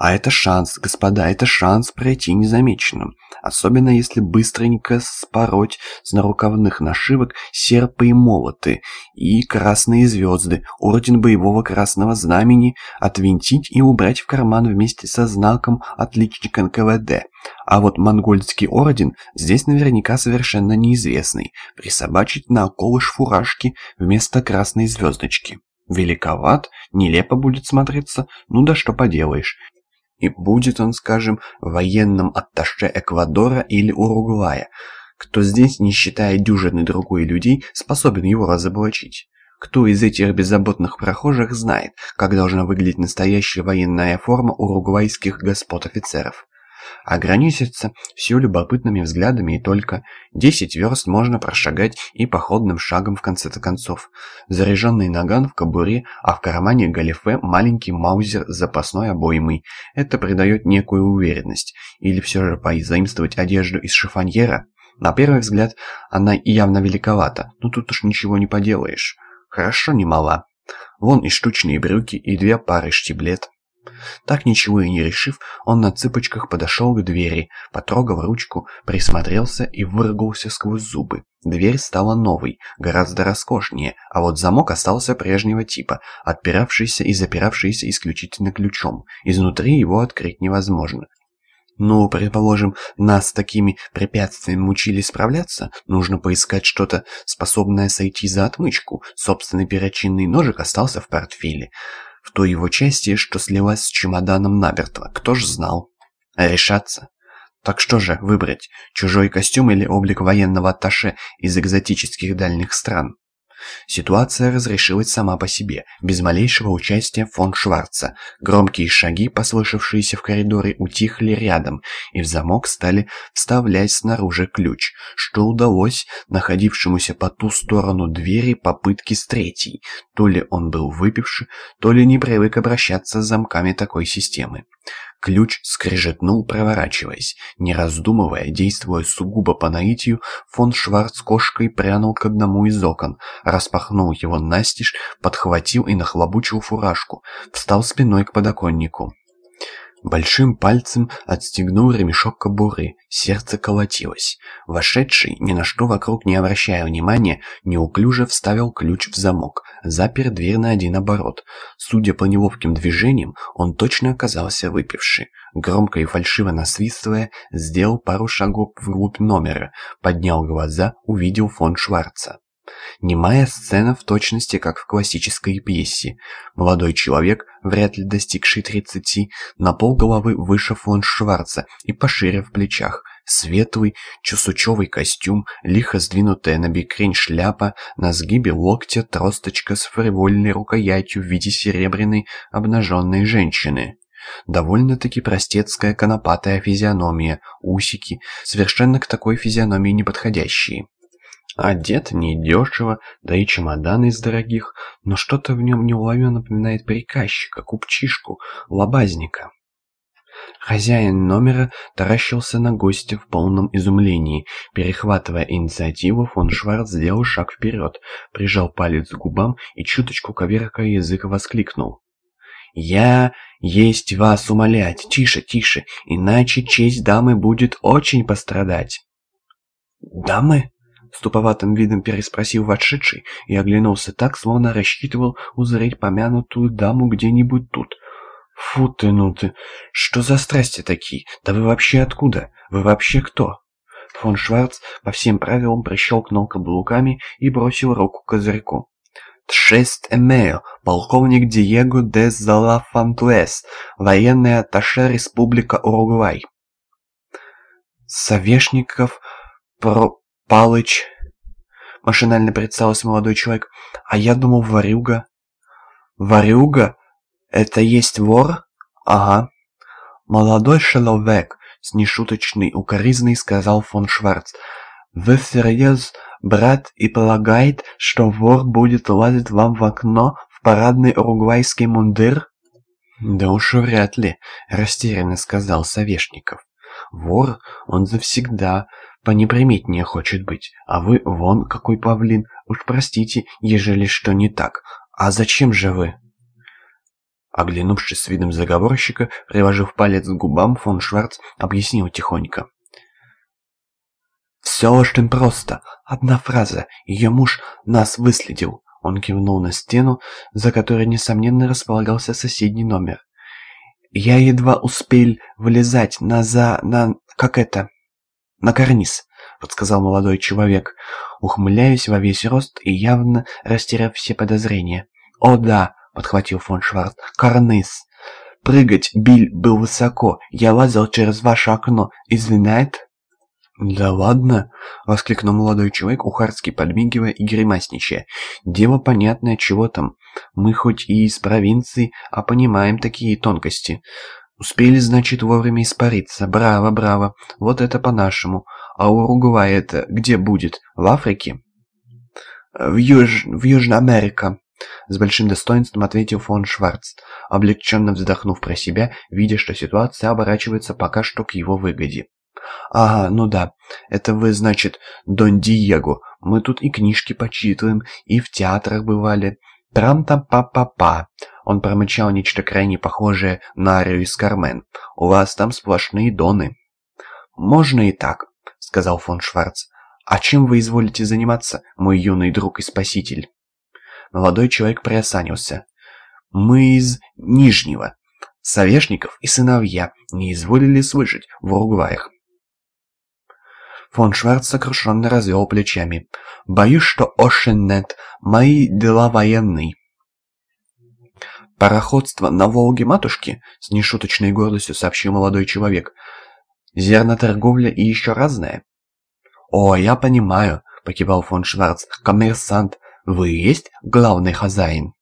А это шанс, господа, это шанс пройти незамеченным. Особенно если быстренько спороть с нарукавных нашивок серпы и молоты и красные звезды, орден боевого красного знамени, отвинтить и убрать в карман вместе со знаком отличника НКВД. А вот монгольский орден здесь наверняка совершенно неизвестный, присобачить на околыш фуражки вместо красной звездочки. Великоват, нелепо будет смотреться, ну да что поделаешь. И будет он, скажем, военным атташе Эквадора или Уругвая, кто здесь, не считая дюжины другой людей, способен его разоблачить. Кто из этих беззаботных прохожих знает, как должна выглядеть настоящая военная форма уругвайских господ-офицеров? Ограничиться все любопытными взглядами и только. Десять верст можно прошагать и походным шагом в конце-то концов. Заряженный наган в кобуре, а в кармане галифе маленький маузер с запасной обоймой. Это придает некую уверенность. Или все же позаимствовать одежду из шифоньера? На первый взгляд она явно великовата, но тут уж ничего не поделаешь. Хорошо не мала. Вон и штучные брюки, и две пары штиблет. Так ничего и не решив, он на цыпочках подошел к двери, потрогал ручку, присмотрелся и выругался сквозь зубы. Дверь стала новой, гораздо роскошнее, а вот замок остался прежнего типа, отпиравшийся и запиравшийся исключительно ключом. Изнутри его открыть невозможно. Ну, предположим, нас с такими препятствиями учили справляться, нужно поискать что-то, способное сойти за отмычку. Собственный перочинный ножик остался в портфеле в той его части, что слилась с чемоданом намертво. Кто ж знал? Решаться? Так что же выбрать, чужой костюм или облик военного атташе из экзотических дальних стран? Ситуация разрешилась сама по себе, без малейшего участия фон Шварца. Громкие шаги, послышавшиеся в коридоре, утихли рядом, и в замок стали вставлять снаружи ключ, что удалось находившемуся по ту сторону двери попытки с третьей. То ли он был выпивший, то ли не привык обращаться с замками такой системы. Ключ скрежетнул, проворачиваясь. Не раздумывая, действуя сугубо по наитию, фон Шварц кошкой прянул к одному из окон, распахнул его настежь, подхватил и нахлобучил фуражку, встал спиной к подоконнику. Большим пальцем отстегнул ремешок кобуры, сердце колотилось. Вошедший, ни на что вокруг не обращая внимания, неуклюже вставил ключ в замок, запер дверь на один оборот. Судя по неловким движениям, он точно оказался выпивший. Громко и фальшиво насвистывая, сделал пару шагов вглубь номера, поднял глаза, увидел фон Шварца. Немая сцена в точности, как в классической пьесе. Молодой человек, вряд ли достигший тридцати, на полголовы выше фон Шварца и пошире в плечах. Светлый, чусучевый костюм, лихо сдвинутая на бикрень шляпа, на сгибе локтя тросточка с фривольной рукоятью в виде серебряной обнаженной женщины. Довольно-таки простецкая конопатая физиономия, усики, совершенно к такой физиономии не подходящие. Одет недешево, да и чемодан из дорогих, но что-то в нем неуловимо напоминает приказчика, купчишку, лобазника. Хозяин номера таращился на гостя в полном изумлении. Перехватывая инициативу, фон Шварц сделал шаг вперед, прижал палец к губам и чуточку коверкая язык воскликнул. «Я есть вас умолять! Тише, тише, иначе честь дамы будет очень пострадать!» «Дамы?» С туповатым видом переспросил вошедший и оглянулся так, словно рассчитывал узреть помянутую даму где-нибудь тут. «Фу ты, ну ты! Что за страсти такие? Да вы вообще откуда? Вы вообще кто?» Фон Шварц по всем правилам прищелкнул каблуками и бросил руку козырьку. «Тшест Эмео, полковник Диего де Залафантуэс, военный атташе Республика Уругвай». Совешников про Палыч!» Машинально представился молодой человек. «А я думал, ворюга». «Ворюга? Это есть вор?» «Ага». «Молодой человек», — с нешуточной укоризной сказал фон Шварц. «Вы всерьез, брат, и полагает, что вор будет лазить вам в окно в парадный уругвайский мундир?» «Да уж вряд ли», — растерянно сказал Совешников. «Вор, он завсегда понеприметнее хочет быть, а вы вон какой павлин. Уж простите, ежели что не так. А зачем же вы?» Оглянувшись с видом заговорщика, приложив палец к губам, фон Шварц объяснил тихонько. «Все очень просто. Одна фраза. Ее муж нас выследил». Он кивнул на стену, за которой, несомненно, располагался соседний номер. «Я едва успел вылезать на за... на... как это... на карниз», — подсказал молодой человек, ухмыляясь во весь рост и явно растеряв все подозрения. «О да», — подхватил фон Шварц, — «карниз. Прыгать Биль был высоко. Я лазил через ваше окно. Извиняет?» «Да ладно!» — воскликнул молодой человек, ухарски подмигивая и гримасничая. «Дело понятное, чего там. Мы хоть и из провинции, а понимаем такие тонкости. Успели, значит, вовремя испариться. Браво, браво. Вот это по-нашему. А Уругвай это где будет? В Африке?» «В, Юж... в Южной Америке», — с большим достоинством ответил фон Шварц, облегченно вздохнув про себя, видя, что ситуация оборачивается пока что к его выгоде. «Ага, ну да. Это вы, значит, Дон Диего. Мы тут и книжки почитываем, и в театрах бывали. Трам-там-па-па-па». Он промычал нечто крайне похожее на арию из Кармен. «У вас там сплошные доны». «Можно и так», — сказал фон Шварц. «А чем вы изволите заниматься, мой юный друг и спаситель?» Молодой человек приосанился. «Мы из Нижнего. Совешников и сыновья не изволили слышать в Уругваях. Фон Шварц сокрушенно развел плечами. «Боюсь, что очень нет. Мои дела военные». «Пароходство на Волге-матушке?» — с нешуточной гордостью сообщил молодой человек. «Зерноторговля и еще разное?» «О, я понимаю», — покивал фон Шварц. «Коммерсант. Вы есть главный хозяин?»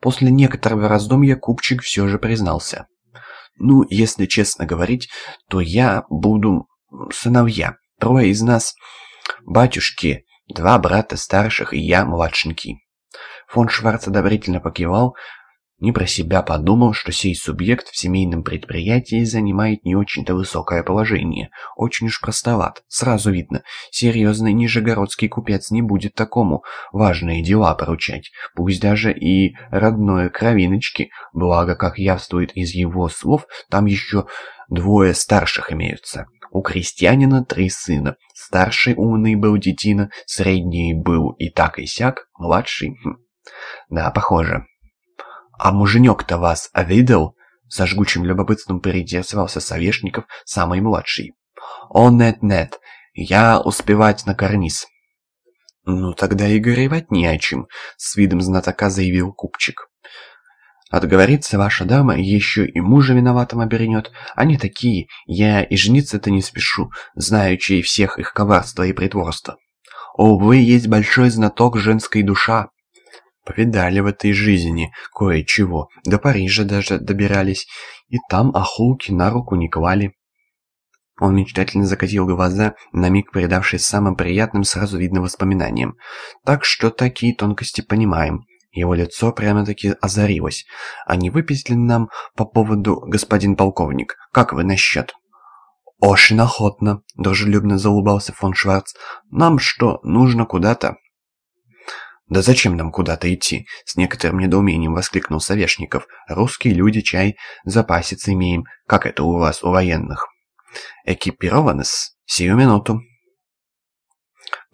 После некоторого раздумья купчик все же признался. «Ну, если честно говорить, то я буду сыновья. Трое из нас батюшки, два брата старших и я младшенький. Фон Шварц одобрительно покивал, не про себя подумал, что сей субъект в семейном предприятии занимает не очень-то высокое положение. Очень уж простоват. Сразу видно, серьезный нижегородский купец не будет такому важные дела поручать. Пусть даже и родной кровиночки, благо, как явствует из его слов, там еще двое старших имеются. У крестьянина три сына. Старший умный был детина, средний был и так и сяк, младший... Хм. Да, похоже. «А муженек-то вас видел?» Со жгучим любопытством поинтересовался Совешников, самый младший. «О, нет-нет, я успевать на карниз». «Ну, тогда и горевать не о чем», — с видом знатока заявил купчик. Отговориться ваша дама еще и мужа виноватым обернет. Они такие, я и жениться-то не спешу, знаючи всех их коварства и притворства. О, вы есть большой знаток женской душа. Повидали в этой жизни кое-чего, до Парижа даже добирались, и там охулки на руку не клали. Он мечтательно закатил глаза, на миг передавшись самым приятным сразу видно воспоминаниям. Так что такие тонкости понимаем. Его лицо прямо-таки озарилось. «А не ли нам по поводу, господин полковник? Как вы насчет?» «Очень охотно», — дружелюбно заулыбался фон Шварц. «Нам что, нужно куда-то?» «Да зачем нам куда-то идти?» — с некоторым недоумением воскликнул Совешников. «Русские люди, чай, запасец имеем. Как это у вас, у военных?» «Экипированы-с? Сию минуту».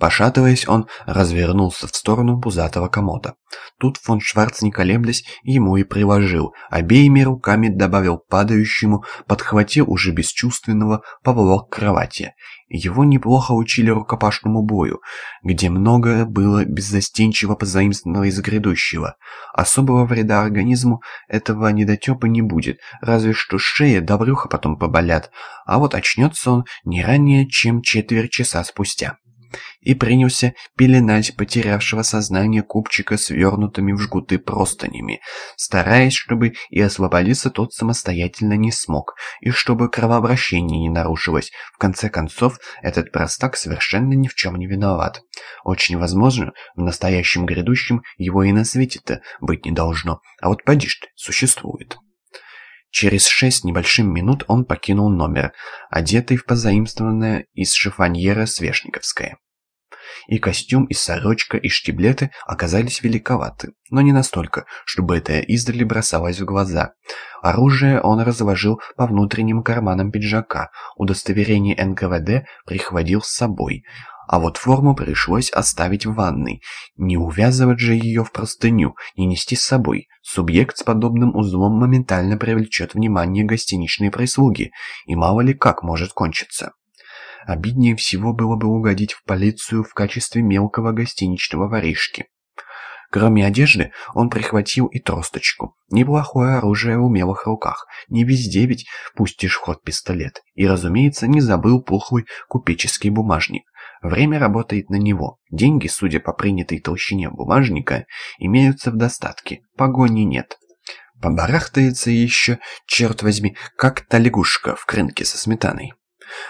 Пошатываясь, он развернулся в сторону пузатого комода. Тут фон Шварц, не колеблясь, ему и приложил. Обеими руками добавил падающему, подхватил уже бесчувственного, поволок к кровати. Его неплохо учили рукопашному бою, где многое было беззастенчиво позаимствованного из грядущего. Особого вреда организму этого недотепа не будет, разве что шея да брюхо потом поболят, а вот очнется он не ранее, чем четверть часа спустя и принялся пеленать потерявшего сознание купчика свернутыми в жгуты простынями, стараясь, чтобы и освободиться тот самостоятельно не смог, и чтобы кровообращение не нарушилось. В конце концов, этот простак совершенно ни в чем не виноват. Очень возможно, в настоящем грядущем его и на свете-то быть не должно, а вот поди ты, существует. Через шесть небольшим минут он покинул номер, одетый в позаимствованное из шифоньера Свешниковское. И костюм, и сорочка, и штиблеты оказались великоваты, но не настолько, чтобы это издали бросалось в глаза. Оружие он разложил по внутренним карманам пиджака, удостоверение НКВД прихватил с собой, а вот форму пришлось оставить в ванной. Не увязывать же ее в простыню, не нести с собой. Субъект с подобным узлом моментально привлечет внимание гостиничной прислуги, и мало ли как может кончиться. Обиднее всего было бы угодить в полицию в качестве мелкого гостиничного воришки. Кроме одежды, он прихватил и тросточку. Неплохое оружие в умелых руках. Не везде ведь пустишь в ход пистолет. И, разумеется, не забыл пухлый купеческий бумажник. Время работает на него. Деньги, судя по принятой толщине бумажника, имеются в достатке. Погони нет. Побарахтается еще, черт возьми, как та лягушка в крынке со сметаной.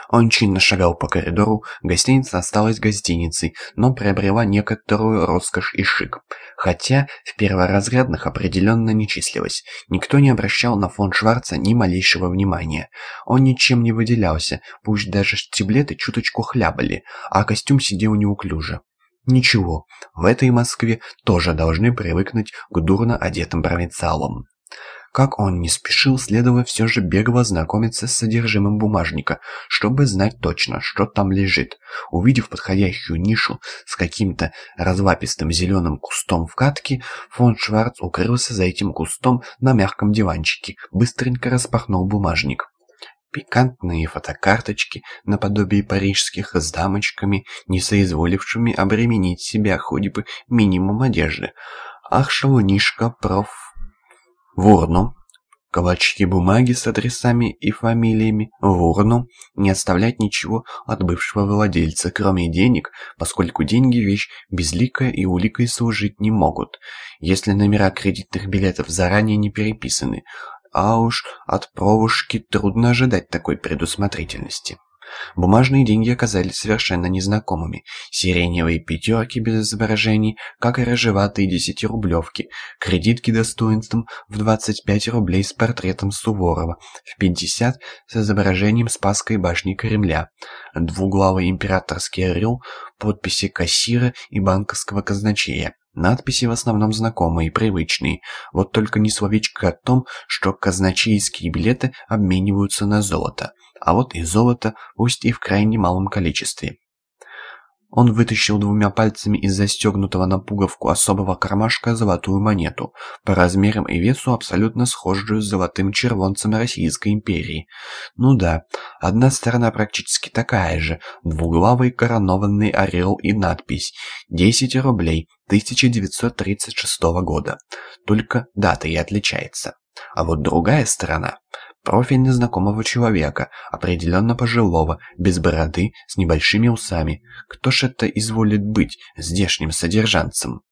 Он чинно шагал по коридору, гостиница осталась гостиницей, но приобрела некоторую роскошь и шик. Хотя в перворазрядных определенно не числилась. Никто не обращал на фон Шварца ни малейшего внимания. Он ничем не выделялся, пусть даже штиблеты чуточку хлябали, а костюм сидел неуклюже. Ничего, в этой Москве тоже должны привыкнуть к дурно одетым провинциалам. Как он не спешил, следовало все же бегло знакомиться с содержимым бумажника, чтобы знать точно, что там лежит. Увидев подходящую нишу с каким-то разлапистым зеленым кустом в катке, фон Шварц укрылся за этим кустом на мягком диванчике, быстренько распахнул бумажник. Пикантные фотокарточки, наподобие парижских, с дамочками, не соизволившими обременить себя хоть бы минимум одежды. Ах, шалунишка, проф в урну. Клочки бумаги с адресами и фамилиями в урну. Не оставлять ничего от бывшего владельца, кроме денег, поскольку деньги – вещь безликая и уликой служить не могут, если номера кредитных билетов заранее не переписаны. А уж от провушки трудно ожидать такой предусмотрительности. Бумажные деньги оказались совершенно незнакомыми. Сиреневые пятерки без изображений, как и рыжеватые десятирублевки, кредитки достоинством в 25 рублей с портретом Суворова, в 50 с изображением Спасской башни Кремля, двуглавый императорский орел, подписи кассира и банковского казначея. Надписи в основном знакомые и привычные, вот только не словечко о том, что казначейские билеты обмениваются на золото а вот и золото, пусть и в крайне малом количестве. Он вытащил двумя пальцами из застегнутого на пуговку особого кармашка золотую монету, по размерам и весу абсолютно схожую с золотым червонцем Российской империи. Ну да, одна сторона практически такая же, двуглавый коронованный орел и надпись «10 рублей 1936 года». Только дата и отличается. А вот другая сторона Профиль незнакомого человека, определенно пожилого, без бороды, с небольшими усами. Кто ж это изволит быть здешним содержанцем?